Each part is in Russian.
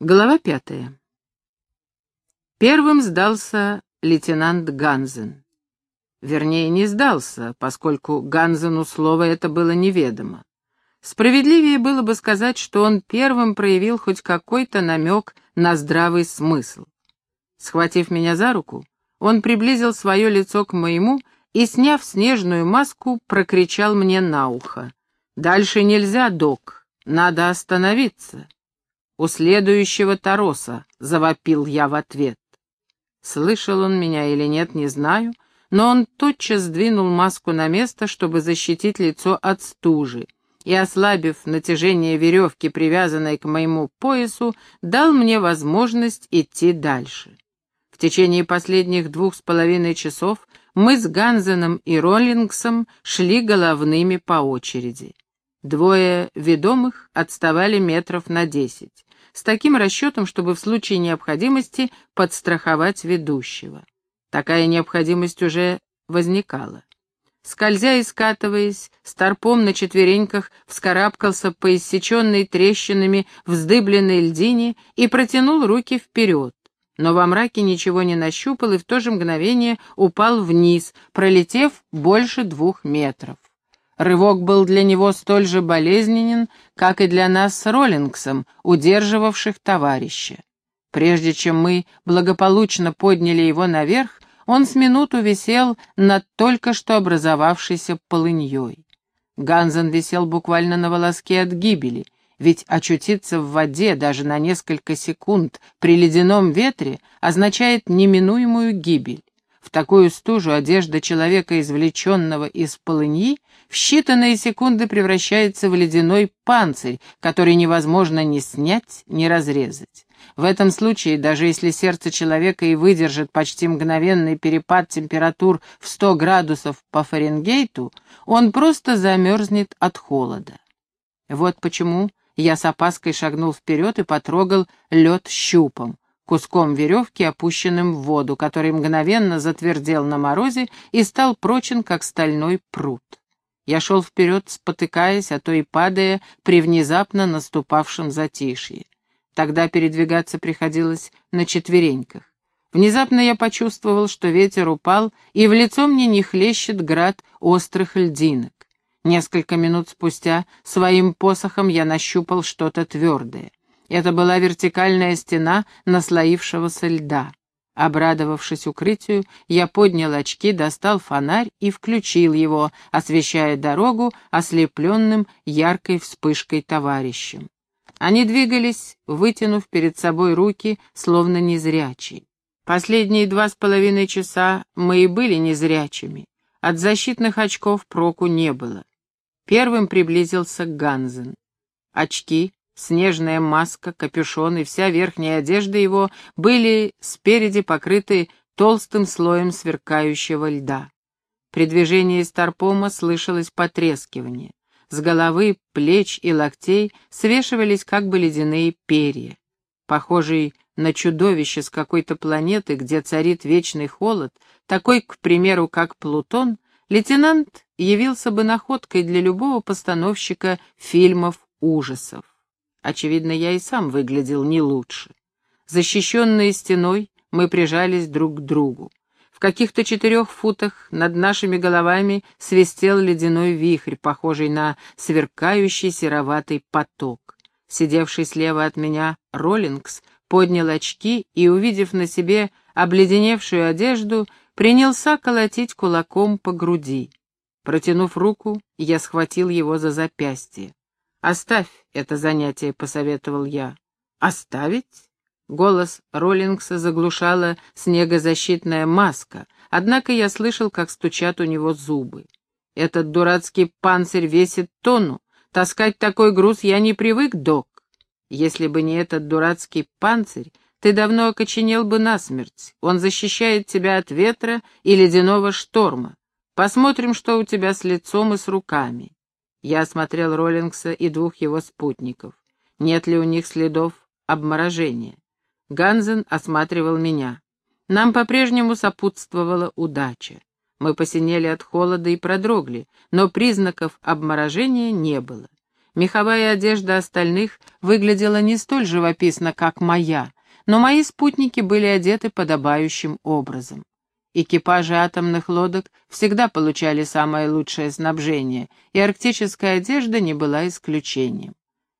Глава пятая. Первым сдался лейтенант Ганзен. Вернее, не сдался, поскольку Ганзену слово это было неведомо. Справедливее было бы сказать, что он первым проявил хоть какой-то намек на здравый смысл. Схватив меня за руку, он приблизил свое лицо к моему и, сняв снежную маску, прокричал мне на ухо. «Дальше нельзя, док, надо остановиться». «У следующего Тароса», — завопил я в ответ. Слышал он меня или нет, не знаю, но он тотчас сдвинул маску на место, чтобы защитить лицо от стужи, и, ослабив натяжение веревки, привязанной к моему поясу, дал мне возможность идти дальше. В течение последних двух с половиной часов мы с Ганзеном и Роллингсом шли головными по очереди. Двое ведомых отставали метров на десять с таким расчетом, чтобы в случае необходимости подстраховать ведущего. Такая необходимость уже возникала. Скользя и скатываясь, старпом на четвереньках вскарабкался по иссеченной трещинами вздыбленной льдине и протянул руки вперед. Но во мраке ничего не нащупал и в то же мгновение упал вниз, пролетев больше двух метров. Рывок был для него столь же болезненен, как и для нас с Роллингсом, удерживавших товарища. Прежде чем мы благополучно подняли его наверх, он с минуту висел над только что образовавшейся полыньей. Ганзен висел буквально на волоске от гибели, ведь очутиться в воде даже на несколько секунд при ледяном ветре означает неминуемую гибель. В такую стужу одежда человека, извлеченного из полыньи, в считанные секунды превращается в ледяной панцирь, который невозможно ни снять, ни разрезать. В этом случае, даже если сердце человека и выдержит почти мгновенный перепад температур в 100 градусов по Фаренгейту, он просто замерзнет от холода. Вот почему я с опаской шагнул вперед и потрогал лед щупом куском веревки, опущенным в воду, который мгновенно затвердел на морозе и стал прочен, как стальной пруд. Я шел вперед, спотыкаясь, а то и падая при внезапно наступавшем затишье. Тогда передвигаться приходилось на четвереньках. Внезапно я почувствовал, что ветер упал, и в лицо мне не хлещет град острых льдинок. Несколько минут спустя своим посохом я нащупал что-то твердое. Это была вертикальная стена наслоившегося льда. Обрадовавшись укрытию, я поднял очки, достал фонарь и включил его, освещая дорогу ослепленным яркой вспышкой товарищем. Они двигались, вытянув перед собой руки, словно незрячие. Последние два с половиной часа мы и были незрячими. От защитных очков проку не было. Первым приблизился Ганзен. Очки, Снежная маска, капюшон и вся верхняя одежда его были спереди покрыты толстым слоем сверкающего льда. При движении старпома слышалось потрескивание. С головы, плеч и локтей свешивались как бы ледяные перья. Похожий на чудовище с какой-то планеты, где царит вечный холод, такой, к примеру, как Плутон, лейтенант явился бы находкой для любого постановщика фильмов ужасов. Очевидно, я и сам выглядел не лучше. Защищенные стеной, мы прижались друг к другу. В каких-то четырех футах над нашими головами свистел ледяной вихрь, похожий на сверкающий сероватый поток. Сидевший слева от меня Роллингс поднял очки и, увидев на себе обледеневшую одежду, принялся колотить кулаком по груди. Протянув руку, я схватил его за запястье. «Оставь это занятие», — посоветовал я. «Оставить?» Голос Роллингса заглушала снегозащитная маска, однако я слышал, как стучат у него зубы. «Этот дурацкий панцирь весит тонну. Таскать такой груз я не привык, док. Если бы не этот дурацкий панцирь, ты давно окоченел бы насмерть. Он защищает тебя от ветра и ледяного шторма. Посмотрим, что у тебя с лицом и с руками. Я осмотрел Роллингса и двух его спутников. Нет ли у них следов обморожения? Ганзен осматривал меня. Нам по-прежнему сопутствовала удача. Мы посинели от холода и продрогли, но признаков обморожения не было. Меховая одежда остальных выглядела не столь живописно, как моя, но мои спутники были одеты подобающим образом. Экипажи атомных лодок всегда получали самое лучшее снабжение, и арктическая одежда не была исключением.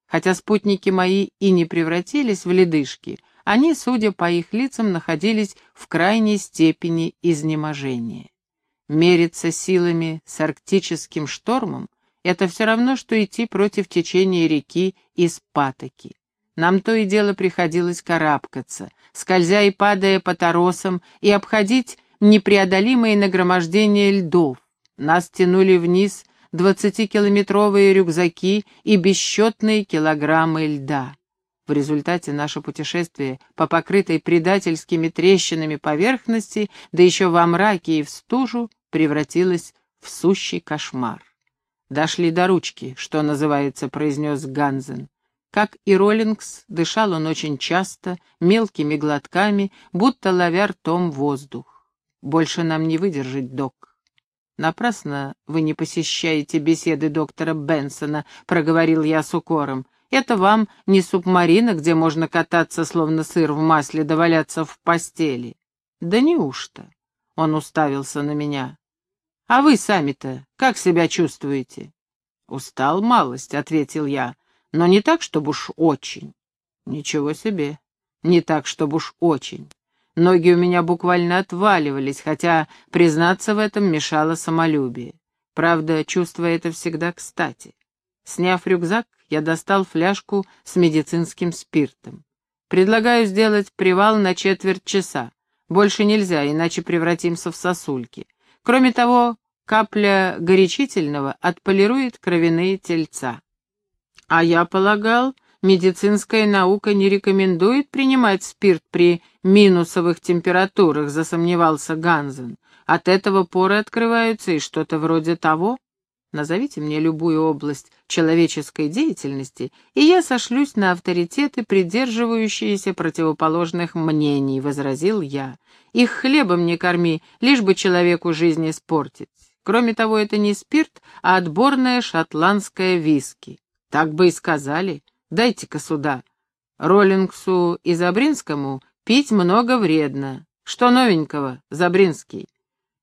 Хотя спутники мои и не превратились в ледышки, они, судя по их лицам, находились в крайней степени изнеможения. Мериться силами с арктическим штормом — это все равно, что идти против течения реки из патоки. Нам то и дело приходилось карабкаться, скользя и падая по торосам, и обходить непреодолимые нагромождения льдов. Нас тянули вниз двадцатикилометровые рюкзаки и бесчетные килограммы льда. В результате наше путешествие по покрытой предательскими трещинами поверхности, да еще во мраке и в стужу, превратилось в сущий кошмар. «Дошли до ручки», что называется, произнес Ганзен. Как и Роллингс, дышал он очень часто, мелкими глотками, будто ловя ртом воздух. Больше нам не выдержать, док. Напрасно вы не посещаете беседы доктора Бенсона, проговорил я с укором. Это вам не субмарина, где можно кататься, словно сыр в масле, да валяться в постели. Да неужто? Он уставился на меня. А вы сами-то как себя чувствуете? Устал малость, ответил я, но не так, чтобы уж очень. Ничего себе, не так, чтобы уж очень. Ноги у меня буквально отваливались, хотя признаться в этом мешало самолюбие. Правда, чувство это всегда кстати. Сняв рюкзак, я достал фляжку с медицинским спиртом. Предлагаю сделать привал на четверть часа. Больше нельзя, иначе превратимся в сосульки. Кроме того, капля горячительного отполирует кровяные тельца. А я полагал, медицинская наука не рекомендует принимать спирт при минусовых температурах, засомневался Ганзен. От этого поры открываются и что-то вроде того. Назовите мне любую область человеческой деятельности, и я сошлюсь на авторитеты, придерживающиеся противоположных мнений, — возразил я. Их хлебом не корми, лишь бы человеку жизнь испортить. Кроме того, это не спирт, а отборная шотландская виски. Так бы и сказали. Дайте-ка сюда. Роллингсу и Забринскому пить много вредно. Что новенького, Забринский?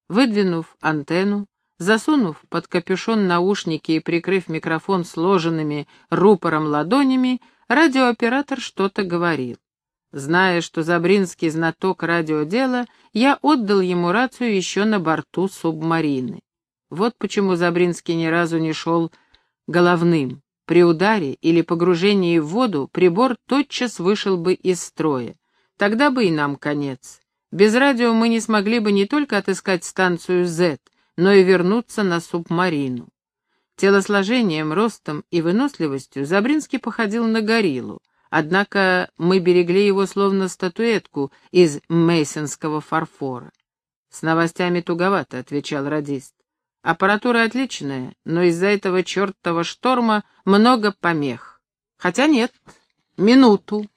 Выдвинув антенну, засунув под капюшон наушники и прикрыв микрофон сложенными рупором ладонями, радиооператор что-то говорил. Зная, что Забринский знаток радиодела, я отдал ему рацию еще на борту субмарины. Вот почему Забринский ни разу не шел головным. При ударе или погружении в воду прибор тотчас вышел бы из строя. Тогда бы и нам конец. Без радио мы не смогли бы не только отыскать станцию Z, но и вернуться на субмарину. Телосложением, ростом и выносливостью Забринский походил на гориллу, однако мы берегли его словно статуэтку из мейсонского фарфора. «С новостями туговато», — отвечал радист. Аппаратура отличная, но из-за этого чертова шторма много помех. Хотя нет, минуту.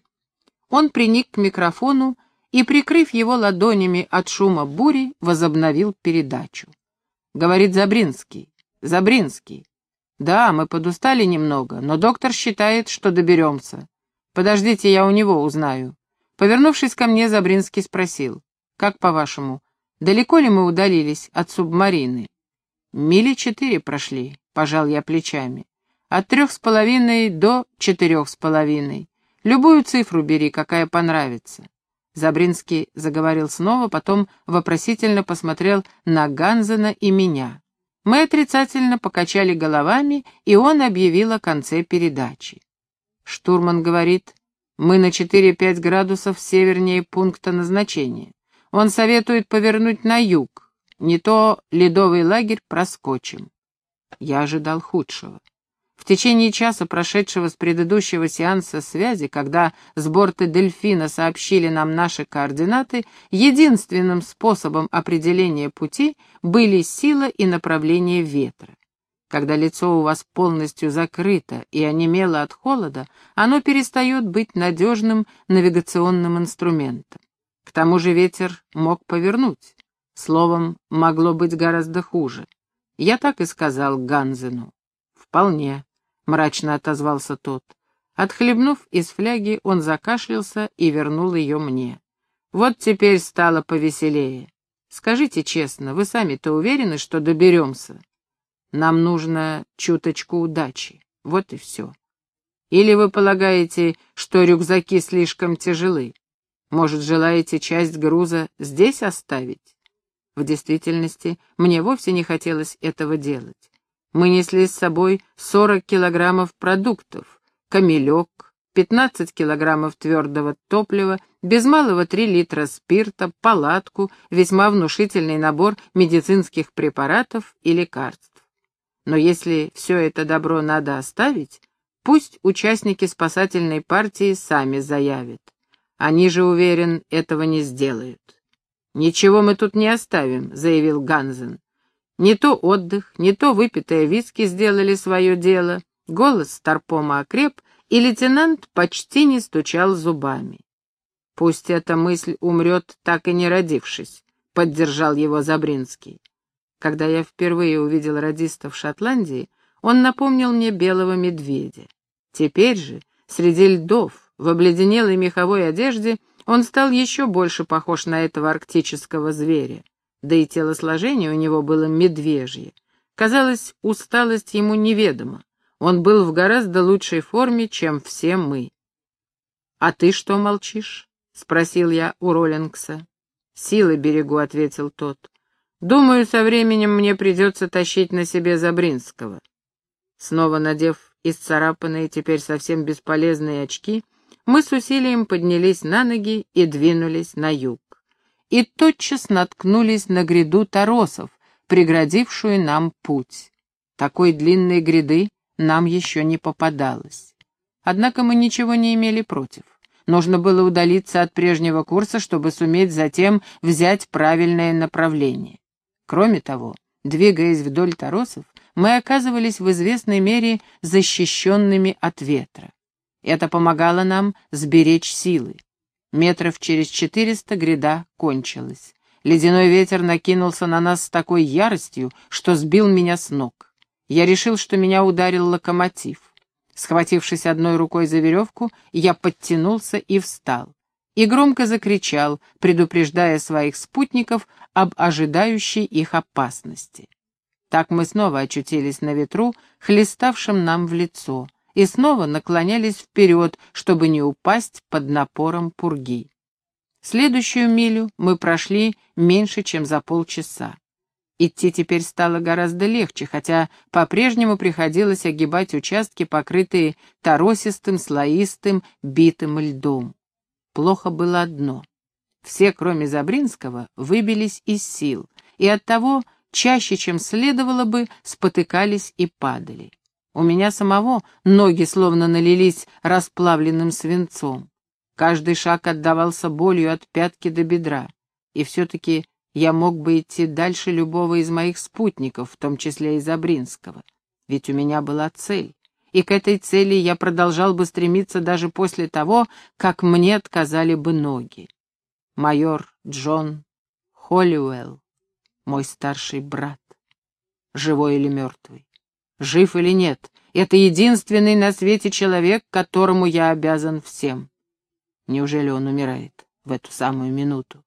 Он приник к микрофону и, прикрыв его ладонями от шума бури, возобновил передачу. Говорит Забринский. Забринский. Да, мы подустали немного, но доктор считает, что доберемся. Подождите, я у него узнаю. Повернувшись ко мне, Забринский спросил. Как по-вашему, далеко ли мы удалились от субмарины? Мили четыре прошли, пожал я плечами. От трех с половиной до четырех с половиной. Любую цифру бери, какая понравится. Забринский заговорил снова, потом вопросительно посмотрел на Ганзена и меня. Мы отрицательно покачали головами, и он объявил о конце передачи. Штурман говорит, мы на 4-5 градусов севернее пункта назначения. Он советует повернуть на юг, не то ледовый лагерь проскочим. Я ожидал худшего. В течение часа, прошедшего с предыдущего сеанса связи, когда с борта «Дельфина» сообщили нам наши координаты, единственным способом определения пути были сила и направление ветра. Когда лицо у вас полностью закрыто и онемело от холода, оно перестает быть надежным навигационным инструментом. К тому же ветер мог повернуть. Словом, могло быть гораздо хуже. Я так и сказал Ганзену. Вполне. мрачно отозвался тот. Отхлебнув из фляги, он закашлялся и вернул ее мне. Вот теперь стало повеселее. Скажите честно, вы сами-то уверены, что доберемся? Нам нужно чуточку удачи. Вот и все. Или вы полагаете, что рюкзаки слишком тяжелы? Может, желаете часть груза здесь оставить? В действительности, мне вовсе не хотелось этого делать. Мы несли с собой 40 килограммов продуктов, камелек, 15 килограммов твердого топлива, без малого 3 литра спирта, палатку, весьма внушительный набор медицинских препаратов и лекарств. Но если все это добро надо оставить, пусть участники спасательной партии сами заявят. Они же, уверен, этого не сделают. «Ничего мы тут не оставим», — заявил Ганзен. Не то отдых, не то выпитые виски сделали свое дело. Голос Старпома окреп, и лейтенант почти не стучал зубами. «Пусть эта мысль умрет, так и не родившись», — поддержал его Забринский. Когда я впервые увидел радиста в Шотландии, он напомнил мне белого медведя. Теперь же, среди льдов, в обледенелой меховой одежде, он стал еще больше похож на этого арктического зверя. Да и телосложение у него было медвежье. Казалось, усталость ему неведома. Он был в гораздо лучшей форме, чем все мы. «А ты что молчишь?» — спросил я у Роллингса. «Силы берегу», — ответил тот. Думаю, со временем мне придется тащить на себе Забринского. Снова надев исцарапанные, теперь совсем бесполезные очки, мы с усилием поднялись на ноги и двинулись на юг. И тотчас наткнулись на гряду торосов, преградившую нам путь. Такой длинной гряды нам еще не попадалось. Однако мы ничего не имели против. Нужно было удалиться от прежнего курса, чтобы суметь затем взять правильное направление. Кроме того, двигаясь вдоль торосов, мы оказывались в известной мере защищенными от ветра. Это помогало нам сберечь силы. Метров через четыреста гряда кончилась. Ледяной ветер накинулся на нас с такой яростью, что сбил меня с ног. Я решил, что меня ударил локомотив. Схватившись одной рукой за веревку, я подтянулся и встал и громко закричал, предупреждая своих спутников об ожидающей их опасности. Так мы снова очутились на ветру, хлеставшем нам в лицо, и снова наклонялись вперед, чтобы не упасть под напором пурги. Следующую милю мы прошли меньше, чем за полчаса. Идти теперь стало гораздо легче, хотя по-прежнему приходилось огибать участки, покрытые торосистым, слоистым, битым льдом. Плохо было одно. Все, кроме Забринского, выбились из сил, и оттого чаще, чем следовало бы, спотыкались и падали. У меня самого ноги словно налились расплавленным свинцом. Каждый шаг отдавался болью от пятки до бедра. И все-таки я мог бы идти дальше любого из моих спутников, в том числе и Забринского. Ведь у меня была цель и к этой цели я продолжал бы стремиться даже после того, как мне отказали бы ноги. Майор Джон Холлиуэлл, мой старший брат, живой или мертвый, жив или нет, это единственный на свете человек, которому я обязан всем. Неужели он умирает в эту самую минуту?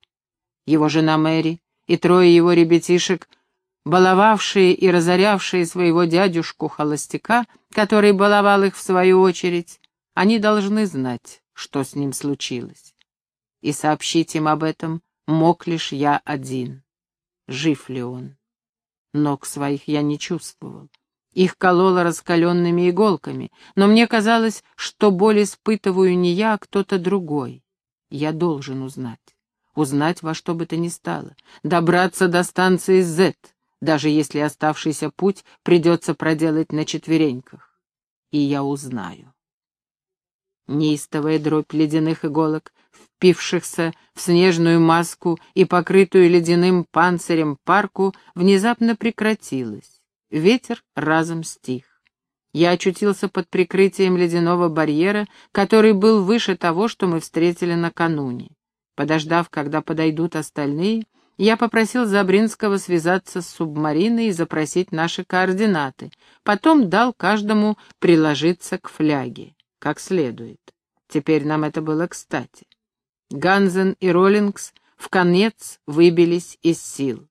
Его жена Мэри и трое его ребятишек — баловавшие и разорявшие своего дядюшку-холостяка, который баловал их в свою очередь, они должны знать, что с ним случилось. И сообщить им об этом мог лишь я один. Жив ли он? Ног своих я не чувствовал. Их кололо раскаленными иголками, но мне казалось, что боль испытываю не я, а кто-то другой. Я должен узнать. Узнать во что бы то ни стало. Добраться до станции Z, даже если оставшийся путь придется проделать на четвереньках. И я узнаю. Неистовая дробь ледяных иголок, впившихся в снежную маску и покрытую ледяным панцирем парку, внезапно прекратилась. Ветер разом стих. Я очутился под прикрытием ледяного барьера, который был выше того, что мы встретили накануне. Подождав, когда подойдут остальные, Я попросил Забринского связаться с субмариной и запросить наши координаты. Потом дал каждому приложиться к фляге, как следует. Теперь нам это было кстати. Ганзен и Роллингс в конец выбились из сил.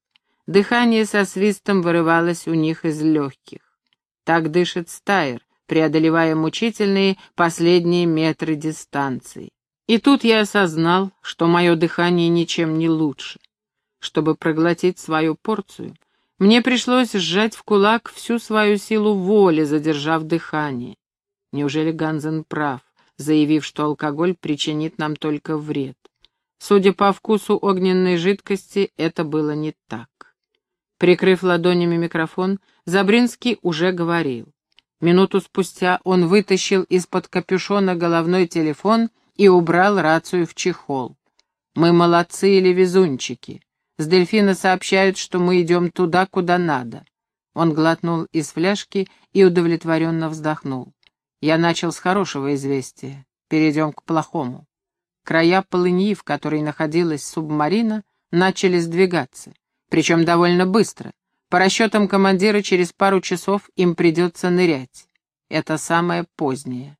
Дыхание со свистом вырывалось у них из легких. Так дышит стайер, преодолевая мучительные последние метры дистанции. И тут я осознал, что мое дыхание ничем не лучше. Чтобы проглотить свою порцию, мне пришлось сжать в кулак всю свою силу воли, задержав дыхание. Неужели Ганзен прав, заявив, что алкоголь причинит нам только вред? Судя по вкусу огненной жидкости, это было не так. Прикрыв ладонями микрофон, Забринский уже говорил. Минуту спустя он вытащил из-под капюшона головной телефон и убрал рацию в чехол. «Мы молодцы или везунчики. С дельфина сообщают, что мы идем туда, куда надо». Он глотнул из фляжки и удовлетворенно вздохнул. «Я начал с хорошего известия. Перейдем к плохому». Края полыньи, в которой находилась субмарина, начали сдвигаться, причем довольно быстро. По расчетам командира, через пару часов им придется нырять. Это самое позднее.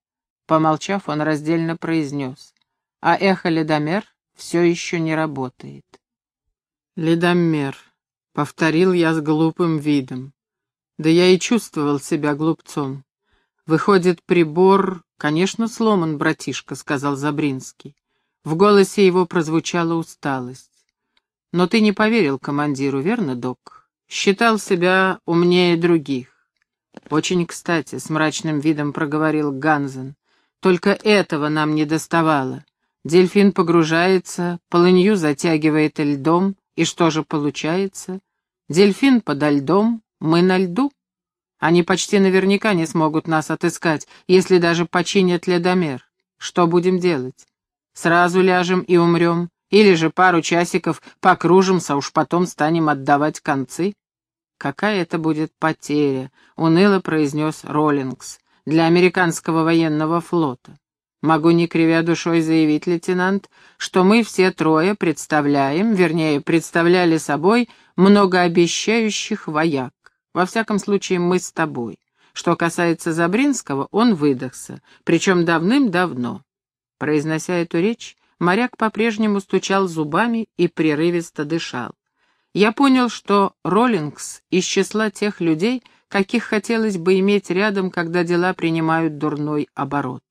Помолчав, он раздельно произнес. А эхо Ледомер все еще не работает. Ледомер, повторил я с глупым видом. Да я и чувствовал себя глупцом. Выходит, прибор, конечно, сломан, братишка, сказал Забринский. В голосе его прозвучала усталость. Но ты не поверил командиру, верно, док? считал себя умнее других. Очень кстати, с мрачным видом проговорил Ганзен. Только этого нам не доставало. Дельфин погружается, полынью затягивает льдом, и что же получается? Дельфин подо льдом, мы на льду. Они почти наверняка не смогут нас отыскать, если даже починят ледомер. Что будем делать? Сразу ляжем и умрем, или же пару часиков покружимся, а уж потом станем отдавать концы? «Какая это будет потеря», — уныло произнес Роллингс, — «для американского военного флота. Могу не кривя душой заявить, лейтенант, что мы все трое представляем, вернее, представляли собой многообещающих вояк. Во всяком случае, мы с тобой. Что касается Забринского, он выдохся, причем давным-давно». Произнося эту речь, моряк по-прежнему стучал зубами и прерывисто дышал я понял, что Роллингс из числа тех людей, каких хотелось бы иметь рядом, когда дела принимают дурной оборот.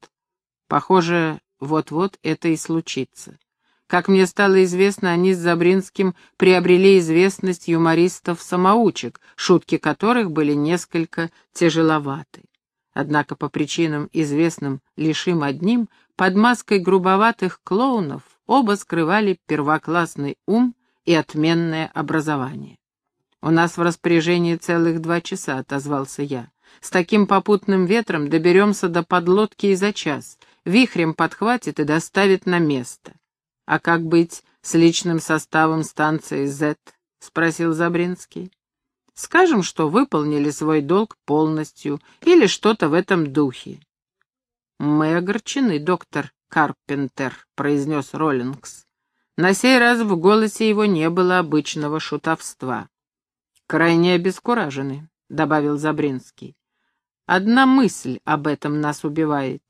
Похоже, вот-вот это и случится. Как мне стало известно, они с Забринским приобрели известность юмористов-самоучек, шутки которых были несколько тяжеловаты. Однако по причинам, известным лишь им одним, под маской грубоватых клоунов оба скрывали первоклассный ум и отменное образование. «У нас в распоряжении целых два часа», — отозвался я. «С таким попутным ветром доберемся до подлодки и за час. Вихрем подхватит и доставит на место». «А как быть с личным составом станции Z?» — спросил Забринский. «Скажем, что выполнили свой долг полностью или что-то в этом духе». «Мы огорчены, доктор Карпентер», — произнес Роллингс. На сей раз в голосе его не было обычного шутовства. «Крайне обескуражены», — добавил Забринский. «Одна мысль об этом нас убивает».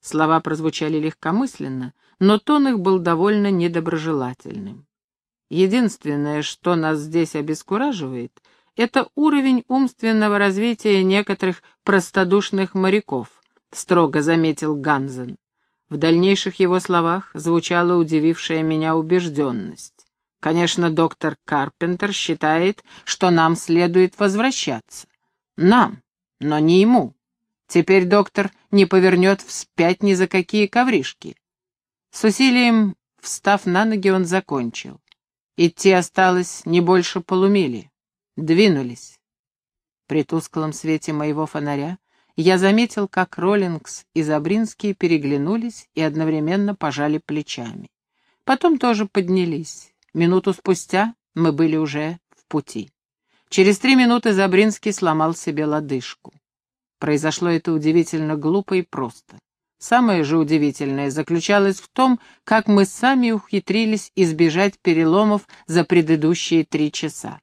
Слова прозвучали легкомысленно, но тон их был довольно недоброжелательным. Единственное, что нас здесь обескураживает, это уровень умственного развития некоторых простодушных моряков, строго заметил Ганзен. В дальнейших его словах звучала удивившая меня убежденность. Конечно, доктор Карпентер считает, что нам следует возвращаться. Нам, но не ему. Теперь доктор не повернет вспять ни за какие ковришки. С усилием, встав на ноги, он закончил. Идти осталось не больше полумили. Двинулись. При тусклом свете моего фонаря я заметил, как Роллингс и Забринский переглянулись и одновременно пожали плечами. Потом тоже поднялись. Минуту спустя мы были уже в пути. Через три минуты Забринский сломал себе лодыжку. Произошло это удивительно глупо и просто. Самое же удивительное заключалось в том, как мы сами ухитрились избежать переломов за предыдущие три часа.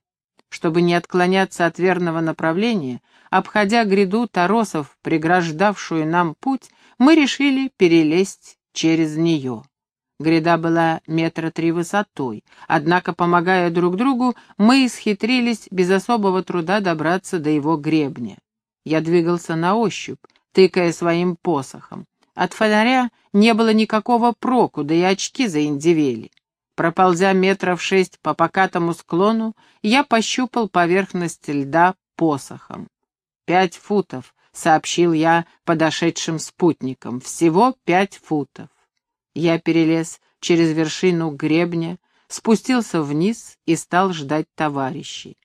Чтобы не отклоняться от верного направления, обходя гряду торосов, преграждавшую нам путь, мы решили перелезть через нее. Гряда была метра три высотой, однако, помогая друг другу, мы исхитрились без особого труда добраться до его гребня. Я двигался на ощупь, тыкая своим посохом. От фонаря не было никакого проку, да и очки заиндивели. Проползя метров шесть по покатому склону, я пощупал поверхность льда посохом. «Пять футов», — сообщил я подошедшим спутникам, — «всего пять футов». Я перелез через вершину гребня, спустился вниз и стал ждать товарищей.